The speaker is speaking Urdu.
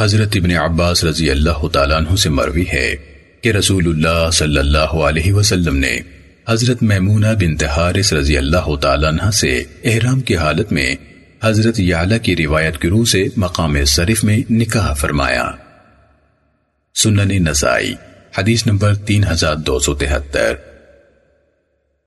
حضرت ابن عباس رضی اللہ تعالیٰ عنہ سے مروی ہے کہ رسول اللہ صلی اللہ علیہ وسلم نے حضرت میمونہ بنت حارث رضی اللہ تعالیٰ عنہ سے احرام کی حالت میں حضرت یعلا کی روایت کی روح سے مقام صرف میں نکاح فرمایا۔ سنن نسائی، حدیث نمبر تین ہزار دو سو تہتر۔